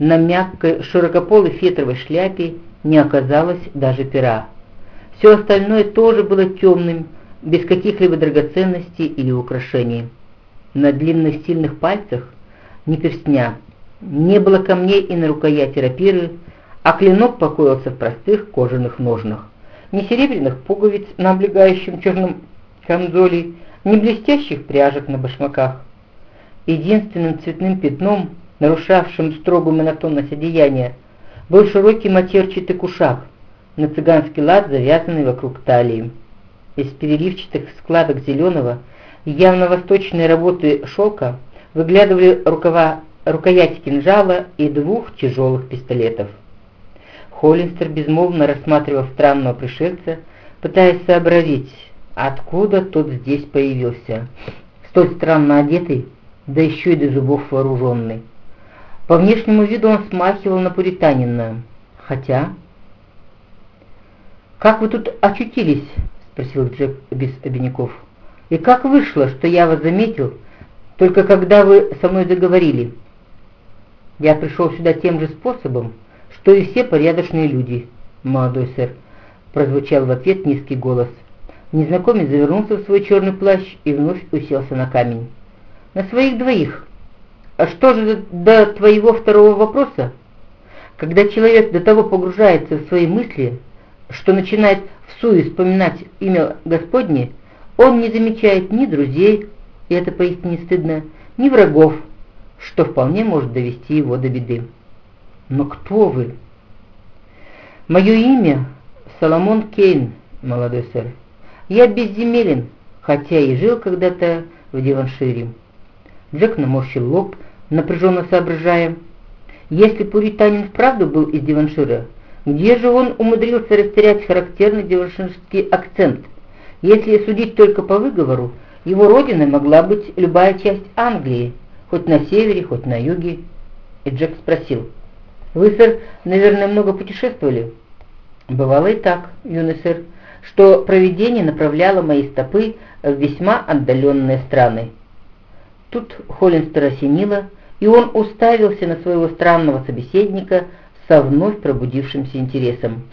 на мягкой широкополой фетровой шляпе не оказалось даже пера. Все остальное тоже было темным, без каких-либо драгоценностей или украшений. На длинных сильных пальцах ни перстня, не было камней и на рукояти рапиры, а клинок покоился в простых кожаных ножнах. Ни серебряных пуговиц на облегающем черном камзоле, ни блестящих пряжек на башмаках. Единственным цветным пятном, нарушавшим строгую монотонность одеяния, был широкий матерчатый кушак, на цыганский лад завязанный вокруг талии. Из переливчатых складок зеленого, явно восточной работы шелка, выглядывали рукава рукоять кинжала и двух тяжелых пистолетов. Холлинстер безмолвно рассматривал странного пришельца, пытаясь сообразить, откуда тот здесь появился, столь странно одетый, да еще и до зубов вооруженный. По внешнему виду он смахивал на пуританина, хотя... «Как вы тут очутились?» — спросил Джек без обиняков. «И как вышло, что я вас заметил, только когда вы со мной заговорили?» «Я пришел сюда тем же способом, что и все порядочные люди, молодой сэр», — прозвучал в ответ низкий голос. Незнакомец завернулся в свой черный плащ и вновь уселся на камень. «На своих двоих. А что же до твоего второго вопроса? Когда человек до того погружается в свои мысли, что начинает всуе вспоминать имя Господне, он не замечает ни друзей, и это поистине стыдно, ни врагов, что вполне может довести его до беды. Но кто вы? Мое имя Соломон Кейн, молодой сэр. Я безземелен, хотя и жил когда-то в Диваншире. Джек наморщил лоб, напряженно соображая. Если пуританин вправду был из Диваншира, где же он умудрился растерять характерный деванширский акцент? Если судить только по выговору, его родиной могла быть любая часть Англии, хоть на севере, хоть на юге. И Джек спросил, «Вы, сэр, наверное, много путешествовали?» «Бывало и так, юный сэр, что провидение направляло мои стопы в весьма отдаленные страны». Тут Холлинстер осенило, и он уставился на своего странного собеседника со вновь пробудившимся интересом.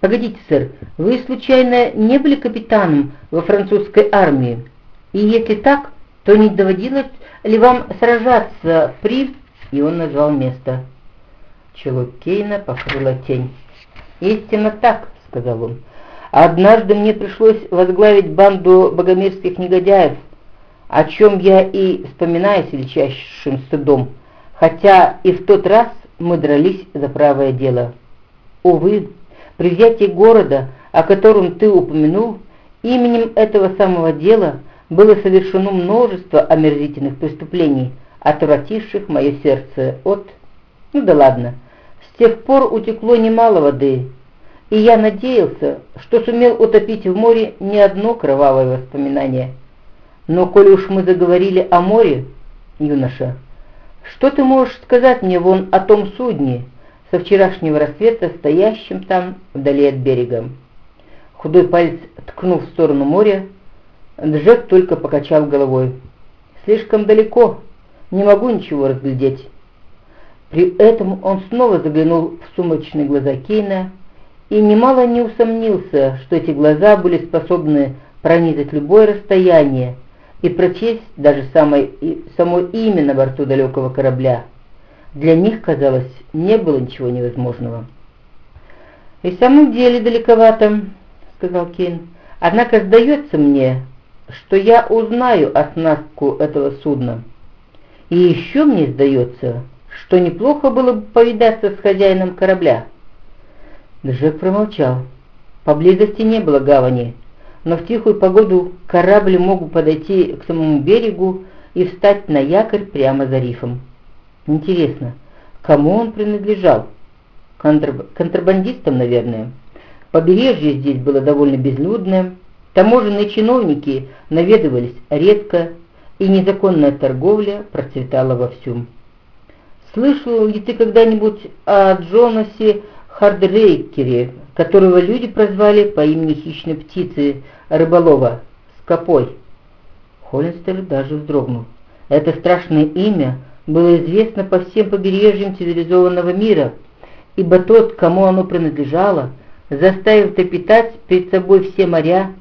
«Погодите, сэр, вы случайно не были капитаном во французской армии? И если так, то не доводилось ли вам сражаться при...» И он назвал место. Чело Кейна покрыла тень. «Истинно так», — сказал он. «Однажды мне пришлось возглавить банду богомерзких негодяев, о чем я и вспоминаю с величайшим стыдом, хотя и в тот раз мы дрались за правое дело. Увы, при взятии города, о котором ты упомянул, именем этого самого дела было совершено множество омерзительных преступлений, отвративших мое сердце от... Ну да ладно, с тех пор утекло немало воды, и я надеялся, что сумел утопить в море не одно кровавое воспоминание. Но коли уж мы заговорили о море, юноша, что ты можешь сказать мне вон о том судне, со вчерашнего рассвета, стоящем там, вдали от берега?» Худой палец ткнул в сторону моря, Джек только покачал головой. «Слишком далеко, не могу ничего разглядеть». При этом он снова заглянул в сумрачные глаза Кейна и немало не усомнился, что эти глаза были способны пронизать любое расстояние, и прочесть даже самое, само имя на борту далекого корабля. Для них, казалось, не было ничего невозможного. «И в самом деле далековато», — сказал Кейн. «Однако сдается мне, что я узнаю оснастку этого судна. И еще мне сдается, что неплохо было бы повидаться с хозяином корабля». Джек промолчал. Поблизости не было гавани, но в тихую погоду корабли могут подойти к самому берегу и встать на якорь прямо за рифом. Интересно, кому он принадлежал? Контраб... Контрабандистам, наверное. Побережье здесь было довольно безлюдное, таможенные чиновники наведывались редко, и незаконная торговля процветала вовсю. Слышал ли ты когда-нибудь о Джонасе Хардрейкере, которого люди прозвали по имени хищной птицы рыболова Скопой. Холлинстер даже вздрогнул. Это страшное имя было известно по всем побережьям цивилизованного мира, ибо тот, кому оно принадлежало, заставив трепетать перед собой все моря,